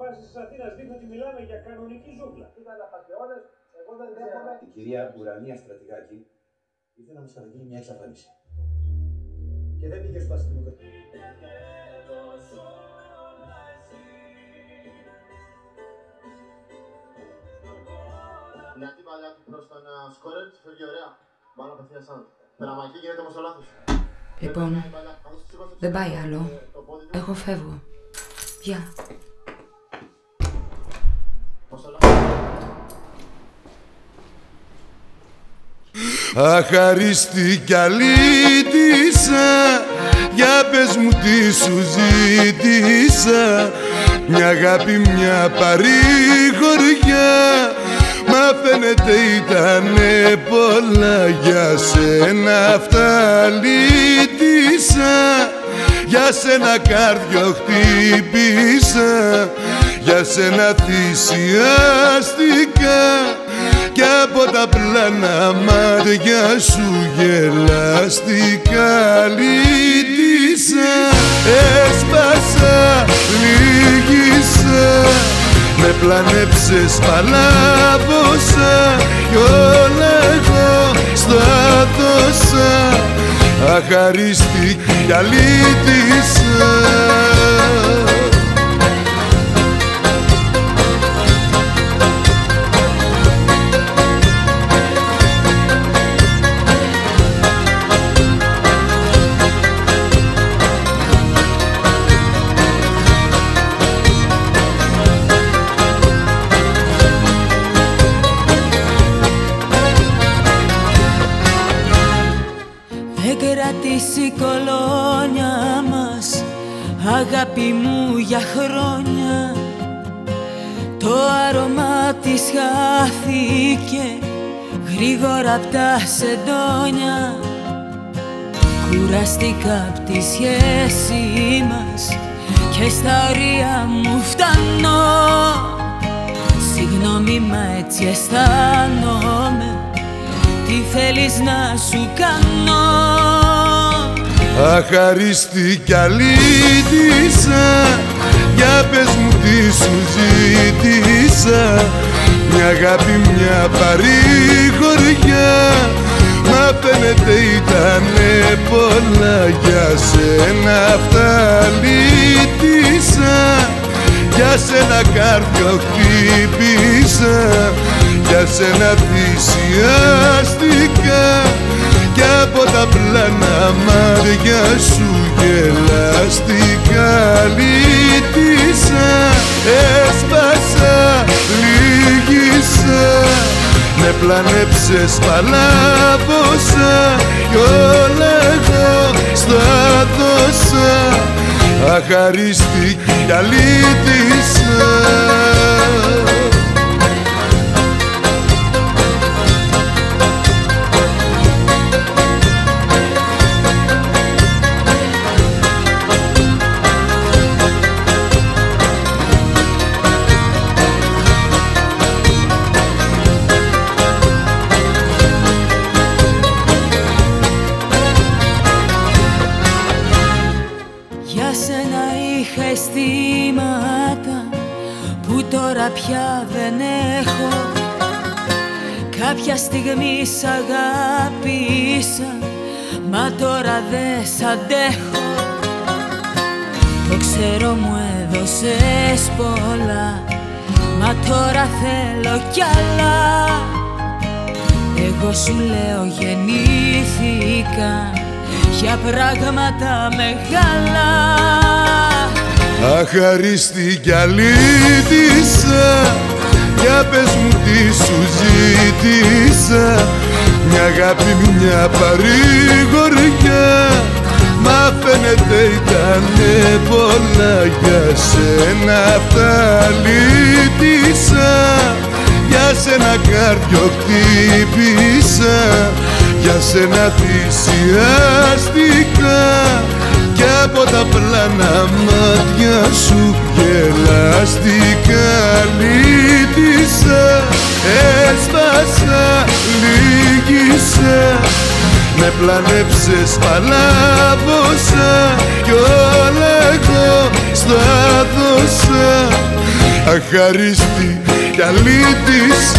βάσει τη Αθήνας δείχνει ότι μιλάμε για κανονική ζούγκλα. Ήταν απαταιώνες, εγώ δεν δέχομαι. Η κυρία Ουρανία Στρατηγάκη ήθελε να μας καταγγείλει μια εξαφάνιση. Και δεν πήγε στο αστυνομικό. Μια την παλιά του προς τον ε, σκόρερ, του φεύγει ωραία. Μάλλον απευθείας σαν. Περαμακή γίνεται όμως το λάθος. Λοιπόν, Δεν πάει παλιά. Καθώς της σηκώσει δεν το πάει ψηλό, άλλο. ε, το πόδι του, Εγώ φεύγω. Γεια. Αχαρίστη κι αλήτησα Για πες μου τι σου ζήτησα Μια αγάπη, μια παρηγοριά. Μα φαίνεται ήτανε πολλά Για σένα αυτά λύτησα Για σένα κάρδιο χτύπησα Για σένα θυσιάστηκα κι από τα πλάνα μάτια σου γελαστικά λύτησα Έσπασα, λύγησα. Με πλανέψες παλάβωσα Κι όλα εγώ στα δώσα. Αχαρίστη κι αλήτησα κρατήσει η κολόνια μας Αγάπη μου για χρόνια. Το άρωμά της χάθηκε Γρήγορα απ' τα σεντόνια. Κουραστήκα απ' τη σχέση μας Και στα ωρία μου φτάνω. Συγγνώμη μα έτσι αισθάνομαι. Τι θέλεις να σου κάνω; Αχαρίστη κι αλήτησα Για πες μου τι σου ζήτησα Μια αγάπη, μια παρηγοριά. Μα φαίνεται ήτανε πολλά Για σένα αυτά λύτησα Για σένα κάρδιο χτύπησα Για σένα θυσιάστηκα Κι από τα πλάνα μάτια σου γελαστικά λύτησα. Έσπασα, λύγησα. Με πλανέψες παλάβωσα Κι όλα εγώ στα δώσα. Αχαρίστη κι τώρα πια δεν έχω. Κάποια στιγμή σ' αγάπησα μα τώρα δεν σ' αντέχω. Το ξέρω μου έδωσες πολλά μα τώρα θέλω κι άλλα. Εγώ σου λέω γεννήθηκα για πράγματα μεγάλα Αχαρίστη κι αλήτησα Για πες μου τι σου ζήτησα Μια αγάπη, μια παρηγοριά Μα φαίνεται ήτανε πολλά για σένα αυτά λύτησα Για σένα κάρδιο χτύπησα Για σένα θυσιάστηκα Κι από τα πλάνα μάτια σου γελαστικά λύτησα Έσπασα, λύγησα με πλανέψες παλάβωσα. Κι όλα εγώ στα δώσα. Ευχαρίστη κι αλήτησα